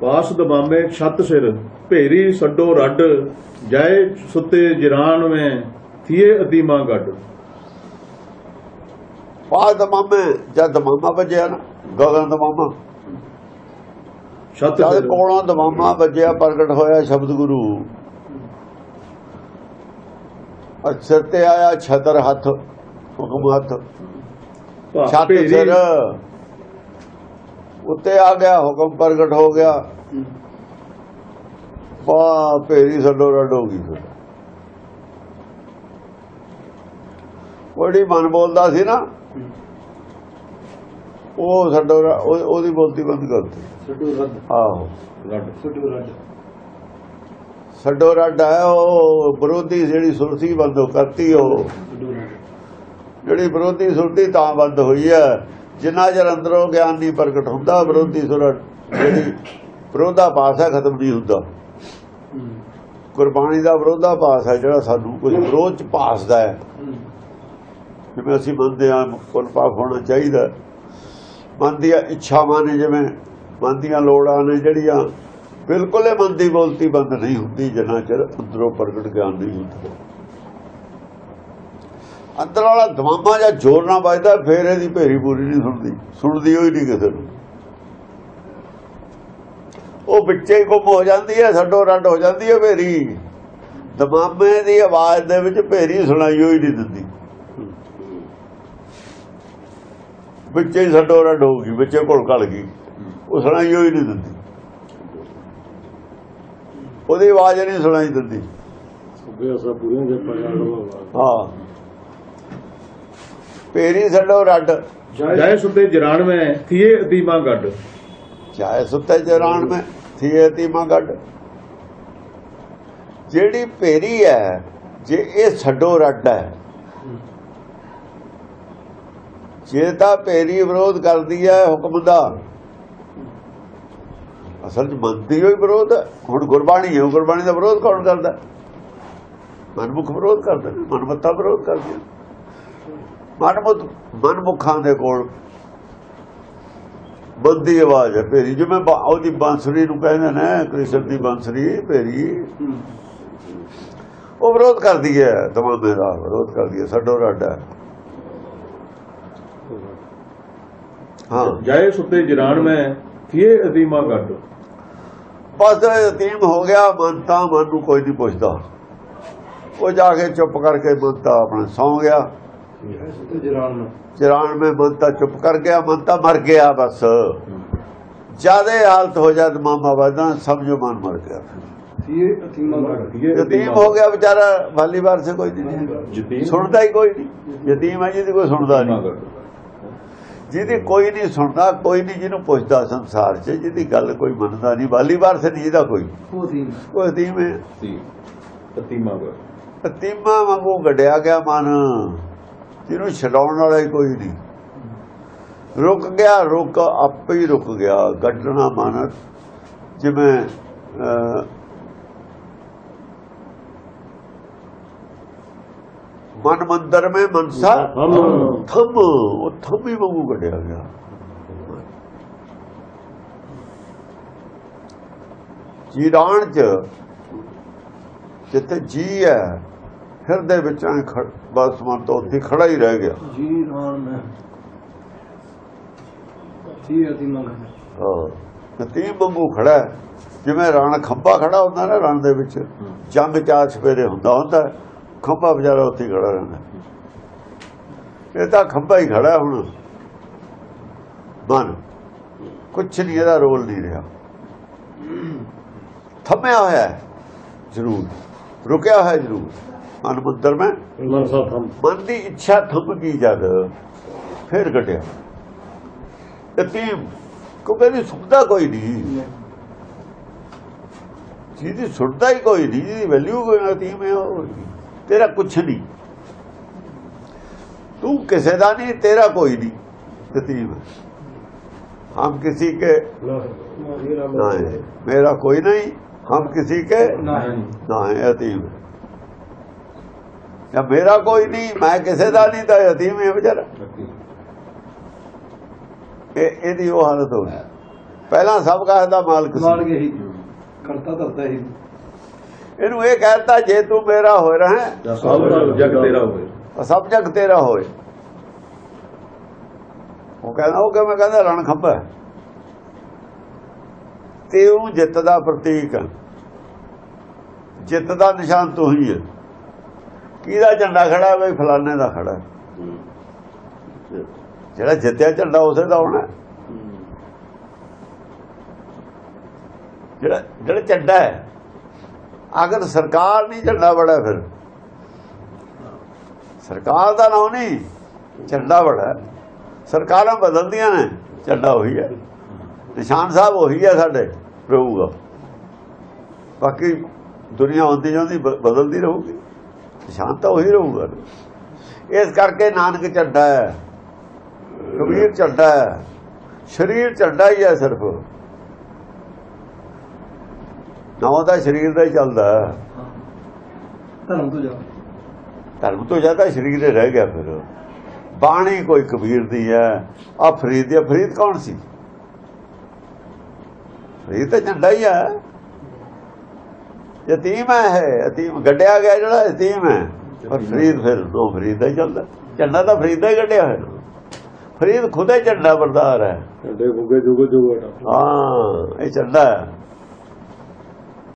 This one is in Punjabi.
ਪਾਸ ਦਬਾਮੇ ਛੱਤ ਸਿਰ ਭੇਰੀ ਸੱਡੋ ਰੱਡ ਜੈ ਸੁੱਤੇ ਜਿਰਾਨ ਮੈਂ ਥੀਏ ਅਦੀਮਾ ਗੱਡ। ਬਾਦ ਦਮਾਮੇ ਜਦ ਦਮਾਮਾ ਵੱਜਿਆ ਨਾ ਗਗਨ ਦਮਾਮਾ ਛੱਤ ਸਿਰ। ਕੋਲੋਂ ਦਮਾਮਾ ਵੱਜਿਆ ਪ੍ਰਗਟ ਹੋਇਆ ਸ਼ਬਦ ਗੁਰੂ। ਅਛਰ ਤੇ ਆਇਆ ਛਤਰ ਹੱਥ ਹੁਕਮ ਹੱਥ। ਛੱਤ ਸਿਰ। ਉੱਤੇ ਆ ਗਿਆ ਹੁਕਮ ਪ੍ਰਗਟ ਹੋ ਗਿਆ। ਵਾਹ ਭੇਰੀ ਸੱਡੋ ਰੱਡ ਹੋ ਗਈ ਫਿਰ। ਉਹਦੀ ਮਨ ਬੋਲਦਾ ਸੀ ਨਾ। ਉਹ ਸੱਡੋ ਉਹਦੀ ਬੋਲਤੀ ਬੰਦ ਕਰਤੀ ਛੱਡੋ ਰੱਦ ਆਹੋ। ਰੱਡ ਛੱਡੋ ਰੱਦ ਸੱਡੋ ਰੱਡ ਹੈ ਉਹ ਵਿਰੋਧੀ ਜਿਹੜੀ ਸੁਰਤੀ ਬੰਦ ਕਰਤੀ ਉਹ। ਜਿਹੜੀ ਵਿਰੋਧੀ ਸੁਰਤੀ ਤਾਂ ਬੰਦ ਹੋਈ ਹੈ। ਜਿੰਨਾ ਚਿਰ ਅੰਦਰੋਂ ਗਿਆਨ ਨਹੀਂ ਪ੍ਰਗਟ ਹੁੰਦਾ, ਵਿਰੋਧੀ ਸੁਰਤ ਜਿਹੜੀ ਵਿਰੋਧਾ ਪਾਸ ਹੈ, ਖਤਮ ਨਹੀਂ ਹੁੰਦਾ। ਹੂੰ ਗੁਰਬਾਣੀ ਦਾ ਵਿਰੋਧਾ ਪਾਸ ਹੈ, ਜਿਹੜਾ ਸਾਨੂੰ ਕੁਝ ਵਿਰੋਧ ਚ ਪਾਸਦਾ ਹੈ ਹੂੰ। ਜਿਵੇਂ ਅਸੀਂ ਮੰਨਦੇ ਹਾਂ ਕੁਲ ਪਾਪ ਹੋਣਾ ਚਾਹੀਦਾ। ਮਨ ਦੀਆਂ ਇੱਛਾਵਾਂ ਨੇ ਜਿਵੇਂ ਮਨ ਦੀਆਂ ਲੋੜਾਂ ਨੇ ਜਿਹੜੀਆਂ, ਬਿਲਕੁਲ ਹੀ ਮਨ ਦੀ ਬੋਲਤੀ ਬੰਦ ਨਹੀਂ ਹੁੰਦੀ, ਜਿੰਨਾ ਚਿਰ ਅੰਦਰੋਂ ਪ੍ਰਗਟ ਗਿਆਨ ਨਹੀਂ ਹੁੰਦਾ। ਅੰਦਰ ਵਾਲਾ ਦਮਾਮਾ ਜਾਂ ਜ਼ੋਰ ਨਾਲ ਵੱਜਦਾ ਫੇਰ ਇਹਦੀ ਭੇਰੀ ਪੂਰੀ ਨਹੀਂ ਸੁਣਦੀ। ਸੁਣਦੀ ਹੋਈ ਨਹੀਂ ਕਿਸੇ ਨੂੰ। ਉਹ ਵਿੱਚੇ ਹੀ ਗੁੰਮ ਹੋ ਜਾਂਦੀ ਹੈ ਛੱਡੋ ਰੱਡ ਹੋ ਜਾਂਦੀ ਹੈ ਭੇਰੀ। ਦਮਾਮੇ ਦੀ ਆਵਾਜ਼ ਦੇ ਵਿੱਚ ਭੇਰੀ ਸੁਣਾਈ ਹੋਈ ਨਹੀਂ ਦਿੰਦੀ। ਵਿੱਚੇ ਹੀ ਛੱਡੋ ਰੱਡ ਹੋਊਗੀ ਵਿੱਚੇ ਘੁਲ ਘਲ ਗਈ। ਉਹ ਸੁਣਾਈ ਹੋਈ ਨਹੀਂ ਦਿੰਦੀ। ਉਹਦੀ ਆਵਾਜ਼ ਨਹੀਂ ਸੁਣਾਈ ਦਿੰਦੀ। ਹਾਂ। ਭੇਰੀ ਛੱਡੋ ਰੱਡ। ਜੈ ਸੁੱਤੇ ਜਿਰਾਨ ਮੈਂ ਥੀਏ ਅਦੀਮਾ ਗੱਡ। ਚਾਹੇ ਸੁੱਤੇ ਜਰਾਨ ਮੈਂ ਥੀਏ ਤੀਮਾ ਗੱਡ। ਜਿਹੜੀ ਭੇਰੀ ਹੈ ਜੇ ਇਹ ਛੱਡੋ ਰੱਡ ਹੈ ਜੇ ਤਾਂ ਭੇਰੀ ਵਿਰੋਧ ਕਰਦੀ ਹੈ ਹੁਕਮ ਦਾ ਅਸਲ ਚ ਮੰਨਦੀ ਹੋਈ ਵਿਰੋਧ। ਹੁਣ ਗੁਰਬਾਣੀ ਹੈ ਗੁਰਬਾਣੀ ਦਾ ਵਿਰੋਧ ਕੌਣ ਕਰਦਾ? ਮਨਮੁਖ ਵਿਰੋਧ ਕਰਦੇ ਮਨਮੱਤਾ ਵਿਰੋਧ ਕਰਦੇ ਮਨਮੁਖ ਮਨਮੁਖਾਂ ਦੇ ਕੋਲ ਬੰਦੀ ਆਵਾਜ਼ ਹੈ ਭੇਰੀ। ਜਿਵੇਂ ਉਹਦੀ ਬਾਂਸੁਰੀ ਨੂੰ ਕਹਿੰਦੇ ਨੇ ਕ੍ਰਿਸ਼ਨ ਦੀ ਬਾਂਸੁਰੀ ਭੇਰੀ। ਉਹ ਵਿਰੋਧ ਕਰਦੀ ਹੈ ਤਮਾਮੇ ਦਾ ਵਿਰੋਧ ਕਰਦੀ ਹੈ ਸੱਡੋ ਰੱਡ ਹੈ। ਹਾਂ। ਜੈ ਸੁੱਤੇ ਜਿਰਾਨ ਮੈਂ ਥੀਏ ਅਦੀਮਾ ਗੱਡ? ਬਸ ਯਤੀਮ ਹੋ ਗਿਆ ਮਨ ਤਾਂ ਮਨ ਨੂੰ ਕੋਈ ਨਹੀਂ ਪੁੱਛਦਾ। ਉਹ ਜਾ ਕੇ ਚੁੱਪ ਕਰਕੇ ਮਨ ਤਾਂ ਆਪਣਾ ਸੌਂ ਗਿਆ। ਸੁਤੇ ਜਰਾਨ ਨਾ ਚਿਰਾਨ ਮੈਂ ਮਨ ਤਾਂ ਚੁੱਪ ਕਰ ਗਿਆ ਮਨ ਤਾਂ ਮਰ ਗਿਆ ਬਸ। ਜਿਆਦੇ ਹਾਲਤ ਹੋ ਜਾਦ ਮਾਮਾ ਵਾਦਾ ਸਮਝੋ ਮਨ ਮਰ ਗਿਆ। ਯਤੀਮ ਹੋ ਗਿਆ ਵਿਚਾਰਾ ਵਾਲੀ ਵਾਰ ਸੇ ਕੋਈ ਨਹੀਂ। ਯਤੀਮ? ਸੁਣਦਾ ਹੀ ਕੋਈ ਨਹੀਂ। ਯਤੀਮ ਹੈ ਜਿਹਦੀ ਕੋਈ ਸੁਣਦਾ ਨਹੀਂ। ਜਿਹਦੀ ਕੋਈ ਨਹੀਂ ਸੁਣਦਾ ਕੋਈ ਨਹੀਂ ਜਿਹਨੂੰ ਪੁੱਛਦਾ ਸੰਸਾਰ 'ਚ ਜਿਹਦੀ ਗੱਲ ਕੋਈ ਮੰਨਦਾ ਨਹੀਂ ਵਾਲੀ ਵਾਰ ਸੇ ਨਹੀਂ ਜਿਹਦਾ ਕੋਈ। ਉਹ ਯਤੀਮ ਹੈ। ਅਤੀਮਾ। ਵਾਂਗੂ ਗੱਡਿਆ ਗਿਆ ਮਨ। ਜਿਹਨੂੰ ਛਡਾਉਣ ਵਾਲਾ ਹੀ ਕੋਈ ਨਹੀਂ। ਰੁਕ ਗਿਆ ਰੁਕ ਆਪੇ ਹੀ ਰੁਕ ਗਿਆ। ਗੱਡਣਾ ਮਨ ਜਿਵੇਂ ਮਨ ਮੰਦਰ ਮੇ ਮਨਸਾ ਥੰਮ। ਉਹ ਥੰਮੀ ਵਾਂਗੂ ਗੱਡਿਆ ਗਿਆ। ਜੀਰਾਣ ਚ ਜਿੱਥੇ ਜੀ ਹੈ ਹਿਰਦੇ ਵਿੱਚ ਐ ਬਸ ਮਨ ਤੋਂ ਉੱਥੇ ਖੜਾ ਹੀ ਰਹਿ ਗਿਆ। ਜੀ ਰਾਨ ਮੈਂ। ਥੀਏ ਅਤੀਮਾ ਗੜ ਹਾਂ। ਨਤੀਮ ਵਾਂਗੂ ਖੜਾ ਹੈ। ਜਿਵੇਂ ਰਣ ਖੰਭਾ ਖੜਾ ਹੁੰਦਾ ਨਾ ਰਣ ਦੇ ਵਿੱਚ ਜੰਗ ਚਾਰ ਸਪੇਰੇ ਹੁੰਦਾ ਹੁੰਦਾ ਹੈ, ਖੰਭਾ ਵਿਚਾਰਾ ਉੱਥੇ ਹੀ ਖੜਾ ਰਹਿੰਦਾ ਇਹ ਤਾਂ ਖੰਭਾ ਹੀ ਖੜਾ ਹੈ ਹੁਣ। ਮਨ ਕੁਛ ਨਹੀਂ ਇਹਦਾ ਰੋਲ ਨਹੀਂ ਰਿਹਾ। ਥੰਮਿਆ ਹੋਇਆ ਹੈ। ਜ਼ਰੂਰ। ਰੁਕਿਆ ਹੋਇਆ ਜ਼ਰੂਰ। ਮਨ ਅਨਮੁੰਦਰ ਮੈਂ ਮਨ ਦੀ ਇੱਛਾ ਥੰਮ ਗਈ ਜਦ ਫੇਰ ਘਟਿਆ। ਯਤੀਮ ਕੋ ਕਹਿੰਦੀ ਸੁਣਦਾ ਕੋਈ ਨਹੀਂ ਜਿਹਦੀ ਸੁਣਦਾ ਹੀ ਕੋਈ ਨਹੀਂ ਜਿਹਦੀ ਵੈਲਿਊ ਕੋਈ ਯਤੀਮ ਹੈ ਤੇਰਾ ਕੁਛ ਨਹੀਂ ਤੂੰ ਕਿਸੇ ਦਾ ਨਹੀਂ ਤੇਰਾ ਕੋਈ ਨਹੀਂ ਯਤੀਮ ਹਮ ਕਿਸੇ ਕੇ ਮੇਰਾ ਕੋਈ ਨਹੀਂ। ਹਮ ਕਿਸੇ ਕੇ ਨਹੀਂ ਨਾ ਹੈ ਜਾਂ ਮੇਰਾ ਕੋਈ ਨਹੀਂ ਮੈਂ ਕਿਸੇ ਦਾ ਨਹੀਂ ਤਾਂ ਯਤੀਮ ਹੈ ਵਿਚਾਰਾ। ਇਹ ਇਹਦੀ ਉਹ ਹਾਲਤ ਹੋ ਗਈ। ਪਹਿਲਾਂ ਸਭ ਕਾਹ ਦਾ ਮਾਲਕ ਸੀ। ਕੇ ਹੀ ਕਰਤਾ ਧਰਤਾ ਹੀ ਇਹਨੂੰ ਇਹ ਕਹਿਤਾ ਜੇ ਤੂੰ ਮੇਰਾ ਹੋਏ ਰਹਾ ਜਾਂ ਸਭ ਦਾ ਜਗ ਤੇਰਾ ਹੋਵੇ ਸਭ ਜਗ ਤੇਰਾ ਹੋਏ। ਉਹ ਕਹਿੰਦਾ ਉਹ ਕਿਵੇਂ ਕਹਿੰਦਾ ਰਣ ਖੰਭਾ ਤੇ ਉਹ ਜਿੱਤ ਦਾ ਪ੍ਰਤੀਕ। ਜਿੱਤ ਦਾ ਨਿਸ਼ਾਨ ਤੂੰ ਹੀ ਹੈ ਕਿਹਦਾ ਝੰਡਾ ਖੜਾ ਬਈ ਫਲਾਣੇ ਦਾ ਖੜਾ ਜਿਹੜਾ ਜਿੱਤਿਆ ਝੰਡਾ ਉਸੇ ਦਾ ਹੋਣਾ ਜਿਹੜਾ ਜਿਹੜਾ ਝੰਡਾ ਹੈ। ਅਗਰ ਸਰਕਾਰ ਨਹੀਂ ਝੰਡਾ ਬੜਾ ਫਿਰ। ਸਰਕਾਰ ਦਾ ਨਾਮ ਨਹੀਂ, ਝੰਡਾ ਬੜਾ ਸਰਕਾਰਾਂ ਬਦਲਦੀਆਂ ਨੇ, ਝੰਡਾ ਉਹੀ ਹੈ। ਨਿਸ਼ਾਨ ਸਾਹਿਬ ਉਹੀ ਹੈ ਸਾਡੇ ਰਹੂਗਾ ਬਾਕੀ ਦੁਨੀਆ ਆਉਂਦੀ ਜਾਂਦੀ ਬਦਲਦੀ ਰਹੂਗੀ। ਨਿਸ਼ਾਨ ਤਾਂ ਉਹੀ ਰਹੂਗਾ। ਇਸ ਕਰਕੇ ਨਾਨਕ ਝੰਡਾ ਹੈ। ਕਬੀਰ ਝੰਡਾ ਹੈ। ਸਰੀਰ ਝੰਡਾ ਹੀ ਹੈ ਸਿਰਫ। ਨਾ ਦਾ ਸਰੀਰ ਦਾ ਹੀ ਚੱਲਦਾ। ਧਰਮ ਤੋਂ ਜਾ ਧਰਮ ਤੋਂ ਜ਼ਿਆਦਾ ਸਰੀਰ ਹੀ ਰਹਿ ਗਿਆ ਫਿਰ। ਬਾਣੀ ਕੋਈ ਕਬੀਰ ਦੀ ਹੈ। ਆ ਫਰੀਦ ਦੀ ਫਰੀਦ ਕੌਣ ਸੀ? ਫਰੀਦ ਤਾਂ ਝੰਡਾ ਹੀ ਹੈ। ਯਤੀਮ ਹੈ ਯਤੀਮ ਗੱਡਿਆ ਗਿਆ ਜਿਹੜਾ ਯਤੀਮ ਹੈ ਪਰ ਫਰੀਦ ਫਿਰ ਦੋ ਫਰੀਦ ਦਾ ਹੀ ਚੱਲਦਾ ਝੰਡਾ ਤਾਂ ਫਰੀਦ ਦਾ ਹੀ ਗੱਡਿਆ ਹੋਇਆ ਫਰੀਦ ਖੁਦੇ ਝੰਡਾ ਬਰਦਾਰ ਹੈ ਡੇ ਗੁੱਗੇ ਜੁਗ ਜੁਗ ਹਾਂ ਇਹ ਝੰਡਾ ਹੈ